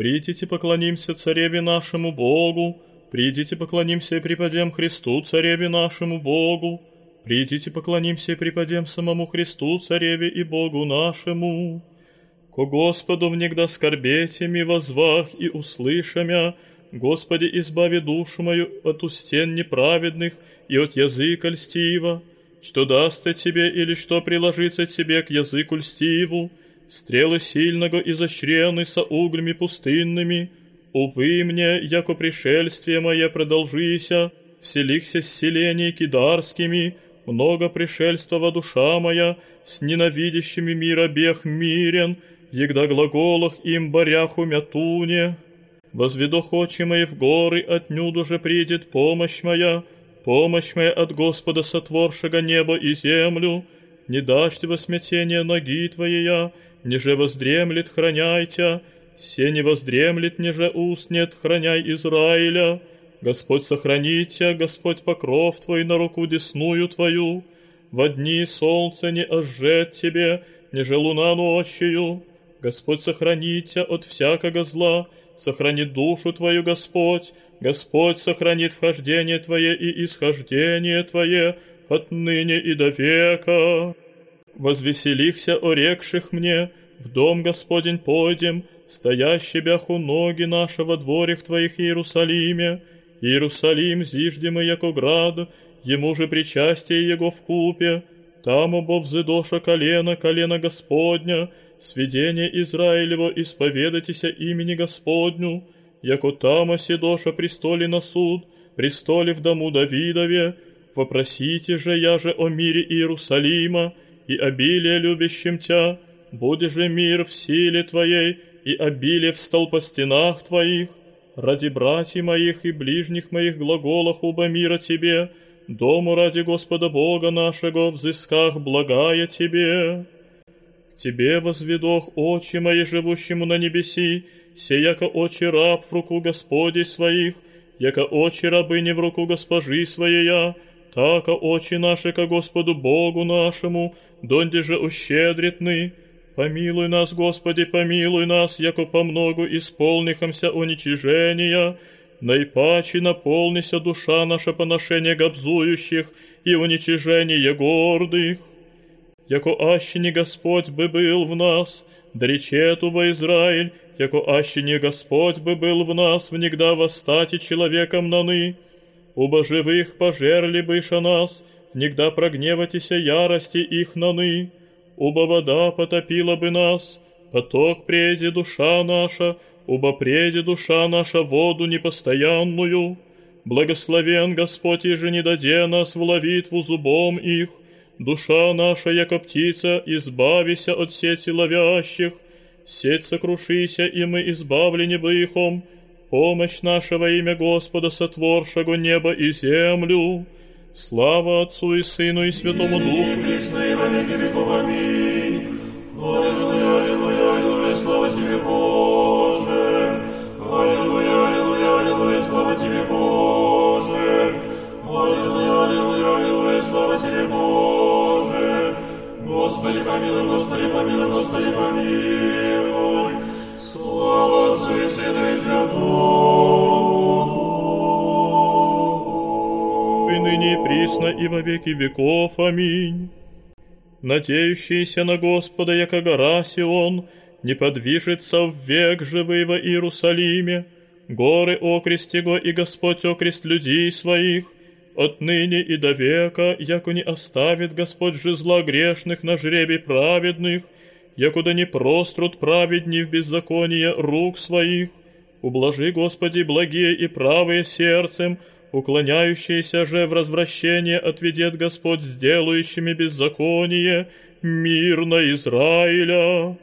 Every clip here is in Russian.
Придите, поклонимся цареве нашему Богу, придите, поклонимся и преподем Христу, цареве нашему Богу, придите, поклонимся и преподем самому Христу, цареве и Богу нашему. Ко Господу внегда скорбете ми возвах и услышамя, Господи, избави душу мою от устен неправедных и от языка льстива, что даст тебе или что приложится тебе к языку льстиву, стрелы сильного изощрены со углями пустынными, увы мне, яко пришельствие мое продолжися, вселихся с селений кидарскими, много пришельства душа моя, с ненавидящими мира бег мирен, егда глаголах им баряху мятуне. Возведох очи мои в горы, отнюдь уже придет помощь моя, помощь моя от Господа, сотворшего небо и землю. Не дашь во смятение ноги твоя, ниже воздремлет, храняйте, все не воздремлет, ниже уст нет, храняй Израиля. Господь сохраните, Господь покров твой на руку десную твою. В дни солнце не ожжет тебе, ниже луна ночью. Господь сохраните от всякого зла, сохранит душу твою Господь, Господь сохранит вхождение твое и исхождение твое отныне и до века. Возвеселихся орекших мне, в дом Господень пойдем, стоящий бяху ноги нашего дворих твоих Иерусалиме, Иерусалим зиждемый яко град, ему же причастие его в купе, там обо взыдоша колено, колено Господня, сведение Израилево исповедайтеся имени Господню, яко там оседоша престоле на суд, престоле в дому Давидове, вопросите же я же о мире Иерусалима и обилие любящим Тя, буде же мир в силе Твоей и обилие в столпостенах Твоих, ради братьев моих и ближних моих глаголах уба мира Тебе, дому ради Господа Бога нашего, взысках благая Тебе. Тебе возведох очи мои, живущему на небеси, се яко очи раб в руку Господи своих, яко очи рабыни в руку госпожи своей, така очи наши ко Господу Богу нашему, донде же ущедритны. Помилуй нас, Господи, помилуй нас, яко по многу исполнихомся уничижения, наипаче наполнися душа наша поношение гобзующих и уничижение гордых. Яко аще не Господь бы был в нас, да речету во Израиль, яко аще не Господь бы был в нас, внегда восстати человеком наны, убо живых пожерли быша нас, внегда прогневатися ярости их наны, убо вода потопила бы нас, поток преди душа наша, убо преди душа наша воду непостоянную, благословен Господь, и же не даде нас в ловитву зубом их, Душа наша, яко птица, избавися от сети ловящих, сеть сокрушися, и мы избавлены быхом, помощь наша во имя Господа, сотворшего небо и землю. Слава Отцу и Сыну и Святому Духу. Аллилуйя, аллилуйя, аллилуйя, слава Тебе, Боже. Аллилуйя, аллилуйя, аллилуйя, слава Тебе, Боже. Аллилуйя, аллилуйя, аллилуйя, слава Тебе, Боже. Господи, помилуй, Господи, помилуй, Господи, помилуй. И во веки веков. Аминь. Надеющийся на Господа, яко гора Сион, не подвижется в век живый во Иерусалиме, горы окрест его и Господь окрест людей своих, отныне и до века, яко не оставит Господь же зла грешных на жребий праведных, якуда не прострут праведни в беззаконие рук своих. Ублажи, Господи, благие и правые сердцем, уклоняющиеся же в развращение отведет Господь сделающими беззаконие, мир на Израиля.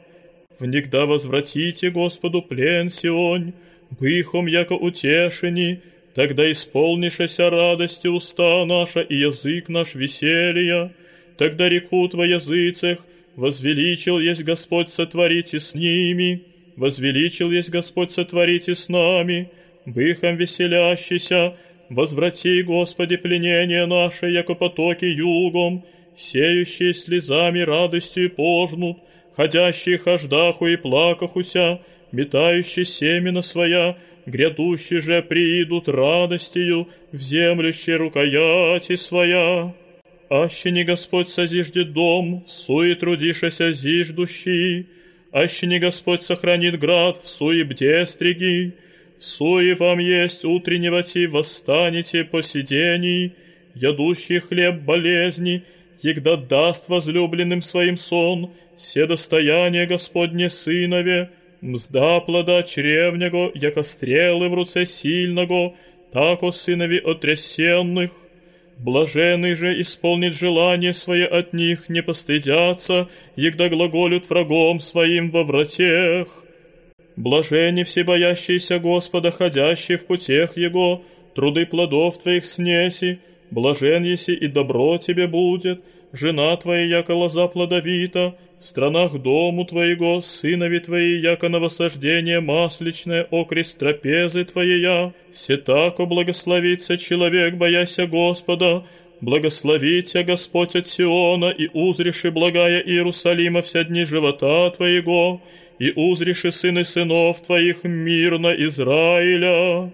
Внегда возвратите Господу плен Сионь, быхом яко утешени, Тогда исполнишься радости уста наша и язык наш веселья. Тогда рекут во языцах, возвеличил есть Господь сотворите с ними, возвеличил есть Господь сотворите с нами, быхом веселящийся, возврати, Господи, пленение наше, яко потоки югом, сеющие слезами радостью пожнут, ходящие хождаху и плакахуся, метающий семена своя, грядущие же приидут радостью в землющей рукояти своя. Аще не Господь созиждет дом, в суе трудишася зиждущий, аще не Господь сохранит град, в суе бде стриги, в суе вам есть утреннего ти восстанете посидений, ядущий хлеб болезни, егда даст возлюбленным своим сон, все достояние Господне сынове, мзда плода чревнего, яко стрелы в руце сильного, тако сынови отрясенных. Блаженный же исполнит желание свое от них, не постыдятся, егда глаголют врагом своим во вратех. Блажени все боящиеся Господа, ходящие в путях Его, труды плодов Твоих снеси, блажен еси и добро Тебе будет, жена Твоя, яко лоза плодовита, в странах дому Твоего, сынови Твои, яко на восаждение масличное, окрест трапезы Твоя, се тако благословится человек, бояся Господа, благослови Тебя, Господь от Сиона, и узреши благая Иерусалима вся дни живота Твоего, и узреши сыны сынов Твоих мирно Израиля.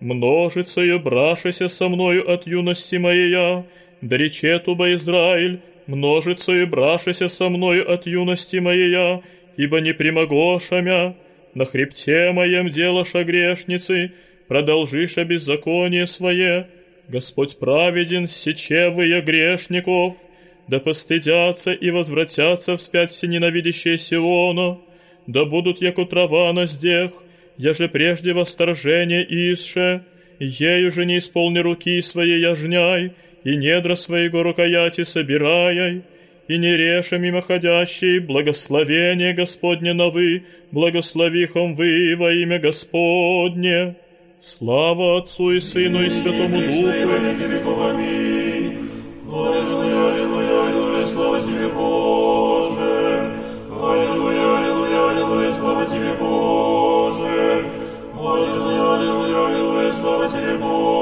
Множицею брашися со мною от юности моей, да рече туба Израиль, множицею брашися со мною от юности моей, ибо не примогоша мя, на хребте моем делаша грешницы, продолжиша беззаконие свое, Господь праведен, сечевые грешников, да постыдятся и возвратятся вспять все ненавидящие Сиона, да будут яко трава на здех, я же прежде восторжение исше, ею же не исполни руки своей яжняй, и недра своего рукояти собираяй, и не реша мимоходящий, благословение Господне на вы, благословихом вы во имя Господне. Слава Отцу и Сыну и Святому Духу. Аллилуйя, аллилуйя, аллилуйя, слава тебе, Боже. Аллилуйя, аллилуйя, аллилуйя, слава тебе, Боже. Аллилуйя, аллилуйя, аллилуйя, слава тебе, Боже.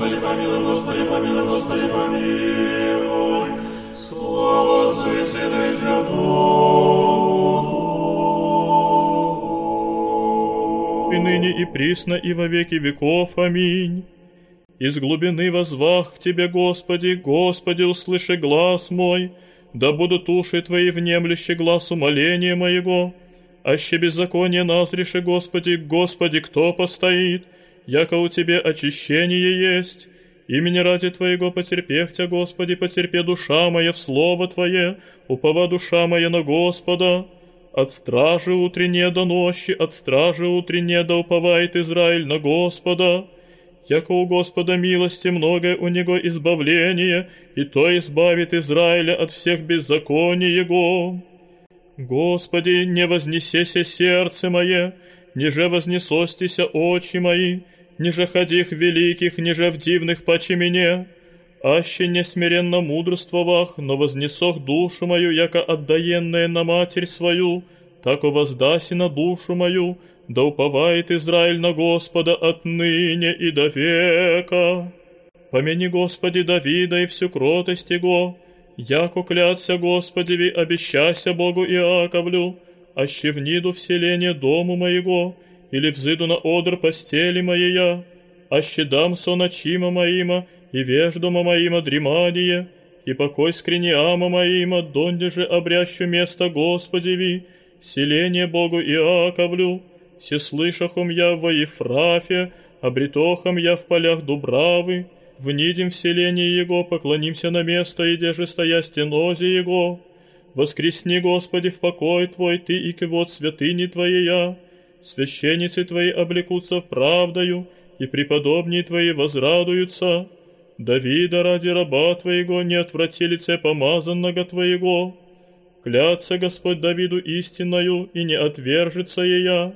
Господи, помилуй, Господи, помилуй, Господи, помилуй. Слава Отцу и Сыну и Святому Духу. И ныне и присно и во веки веков. Аминь. Из глубины возвах к Тебе, Господи, Господи, услыши глаз мой, да будут уши Твои внемлющи глаз умоления моего. Аще беззаконие назреши, Господи, Господи, кто постоит? Яко у Тебе очищение есть. Имени ради Твоего потерпех Тя, Господи, потерпе душа моя в Слово Твое, упова душа моя на Господа. От стражи утреннее до ночи, от стражи утреннее да уповает Израиль на Господа. Яко у Господа милости многое у Него избавление, и то избавит Израиля от всех беззаконий Его. Господи, не вознесеся сердце мое, ниже вознесостися очи мои, ниже ходих великих, ниже в дивных паче мне, аще не смиренно мудрствовах, но вознесох душу мою, яко отдаенная на матерь свою, так воздаси на душу мою, да уповает Израиль на Господа отныне и до века. Помяни, Господи, Давида и всю кротость Его, яко клятся Господеви, обещася Богу Иаковлю, аще вниду вселение дому моего, или взыду на одр постели моея, аще дам сон моима, и веждома моима дремание, и покой скриниама моима, донде же обрящу место Господеви, селение Богу Иаковлю, се слышахом я во Ефрафе, обретохом я в полях Дубравы, внидим в селение Его, поклонимся на место, и же стоя стенозе Его, Воскресни, Господи, в покой Твой, Ты и кивот святыни Твоя. Священницы Твои облекутся в правдою, и преподобней Твои возрадуются. Давида ради раба Твоего не отврати лице помазанного Твоего. Клятся Господь Давиду истинною, и не отвержется ея.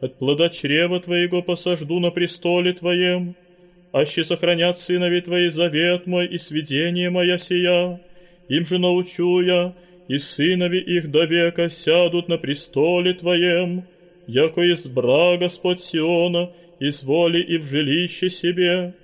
От плода чрева Твоего посажду на престоле Твоем. Аще сохранят сынови Твои завет мой и сведение моя сия. Им же научу я, и сынови их до века сядут на престоле Твоем, яко избра Господь Сиона, из воли и в жилище себе.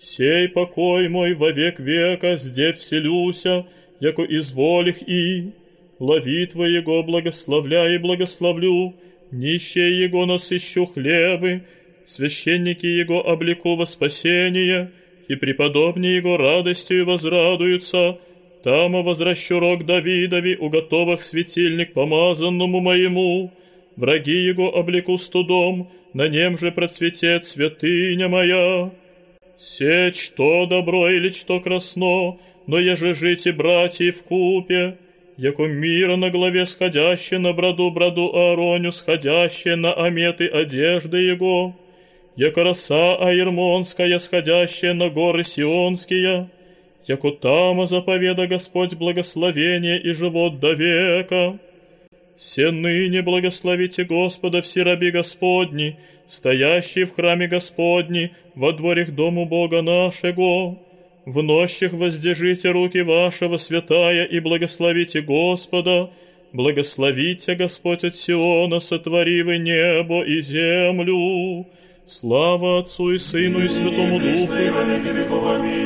Сей покой мой во век века здесь вселюся, яко изволих и, лови Твоего благословляй и благословлю, нищие Его насыщу хлебы, священники Его облеку во спасение, и преподобные Его радостью возрадуются, там возвращу рог Давидови, у готовых светильник помазанному моему, враги Его облеку студом, на нем же процветет святыня моя. Сеть, что добро или что красно, но еже жите, братья, в купе, яко мира на главе сходящее на броду броду Аароню, сходящее на ометы одежды его, яко роса Аермонская, сходящая на горы Сионские, яко заповеда Господь благословение и живот до века. Все ныне благословите Господа все раби Господни, стоящие в храме Господни, во дворях дому Бога нашего. В нощах воздержите руки вашего святая и благословите Господа, благословите Господь от Сиона, сотворивы небо и землю. Слава Отцу и Сыну и Святому Духу.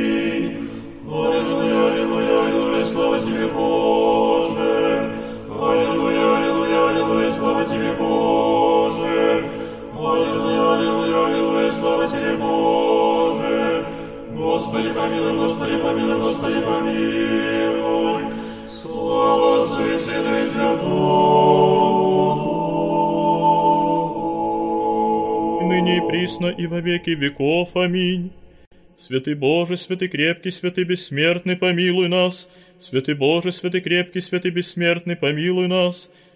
Тебе, Боже. Аллилуйя, аллилуйя, аллилуйя, слава Тебе, Боже. Господи, помилуй, Господи, помилуй, Господи, помилуй. Слава Отцу и Святому И ныне и присно и во веки веков. Аминь. Святый Боже, святый крепкий, святый бессмертный, помилуй нас. Святый Боже, святый крепкий, святый бессмертный, помилуй нас.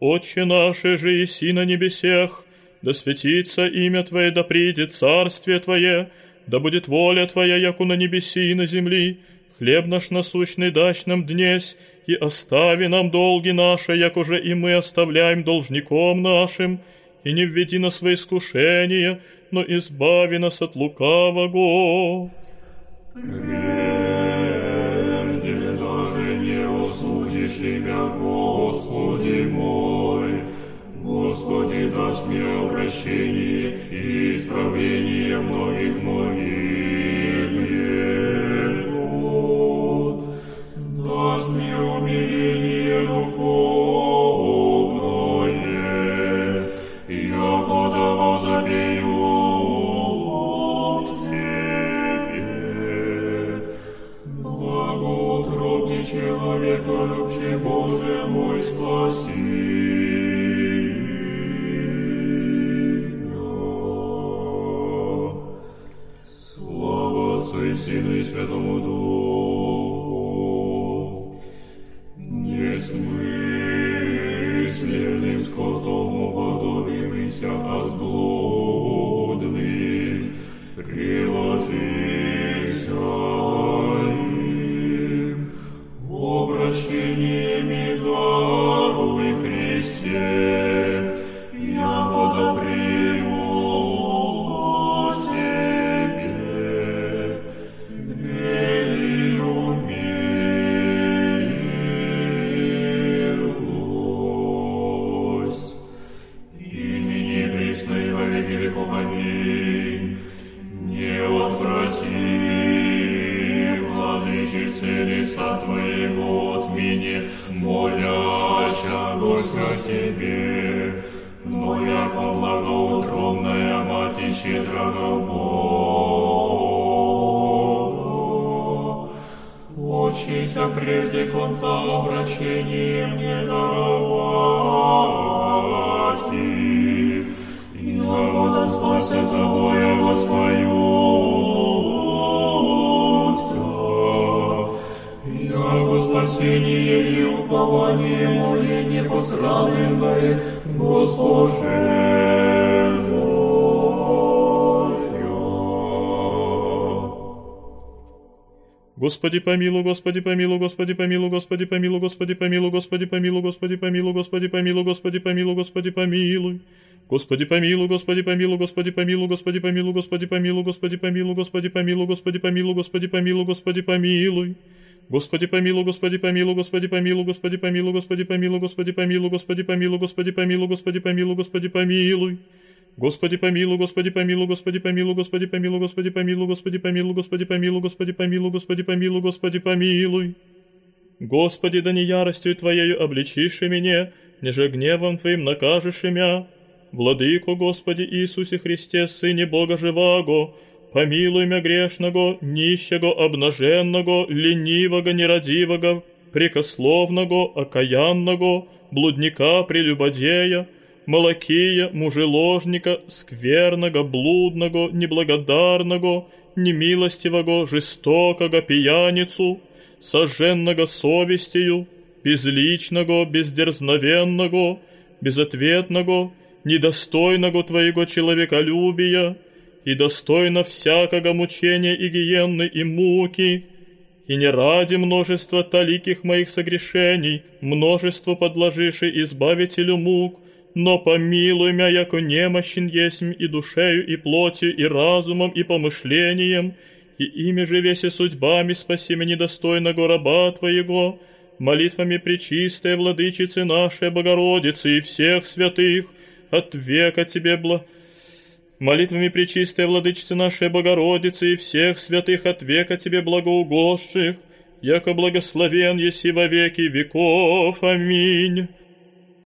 Отче наше же еси на небесех, да светится имя Твое, да придет царствие Твое, да будет воля Твоя, яку на небеси и на земли. Хлеб наш насущный дашь нам днесь, и остави нам долги наши, як уже и мы оставляем должником нашим, и не введи нас во искушение, но избави нас от лукавого. Прежде даже не осудишь имя Господи мой. Господи, дашь мне обращение и исправление многих моих грехов. Даст мне умиление духовное, я года возобью в Тебе. Благоутробный человека, любче Боже мой, спаси. Владычице, лица Твоего от меня, моляща Господь Тебе, но яко благоутробная Мать и щедрого Бога. Учися прежде конца обращения мне даровать. И народа спася Тобою воспоют спасение и упование мое непосрамленное, Госпоже мое. Господи помилуй, Господи помилуй, Господи помилуй, Господи помилуй, Господи помилуй, Господи помилуй, Господи помилуй, Господи помилуй, Господи помилуй, Господи помилуй. Господи помилуй, Господи помилуй, Господи помилуй, Господи помилуй, Господи помилуй, Господи помилуй, Господи помилуй, Господи помилуй, Господи помилуй, Господи помилуй. Господи помилуй, Господи помилуй, Господи помилуй, Господи помилуй, Господи помилуй, Господи помилуй, Господи помилуй, Господи помилуй, Господи помилуй, Господи помилуй. Господи помилуй, Господи помилуй, Господи помилуй, Господи помилуй, Господи помилуй, Господи помилуй, Господи помилуй, Господи помилуй, Господи помилуй, Господи помилуй. Господи, да не яростью Твоею обличишь меня, неже гневом Твоим накажешь меня. Владыко Господи Иисусе Христе, Сыне Бога Живаго, помилуй мя грешного, нищего, обнаженного, ленивого, нерадивого, прикословного, окаянного, блудника, прелюбодея, Малакия, мужеложника, скверного, блудного, неблагодарного, немилостивого, жестокого, пьяницу, сожженного совестью, безличного, бездерзновенного, безответного, недостойного Твоего человеколюбия, и достойно всякого мучения и гиенны и муки, и не ради множества таликих моих согрешений, множество подложиши избавителю мук, но помилуй мя, яко немощен есмь и душею, и плотью, и разумом, и помышлением, и ими же весе судьбами спаси меня недостойного раба Твоего, молитвами пречистой владычицы нашей Богородицы и всех святых, от века Тебе бла... Молитвами пречистой владычицы нашей Богородицы и всех святых от века Тебе благоугодших, яко благословен еси во веки веков. Аминь.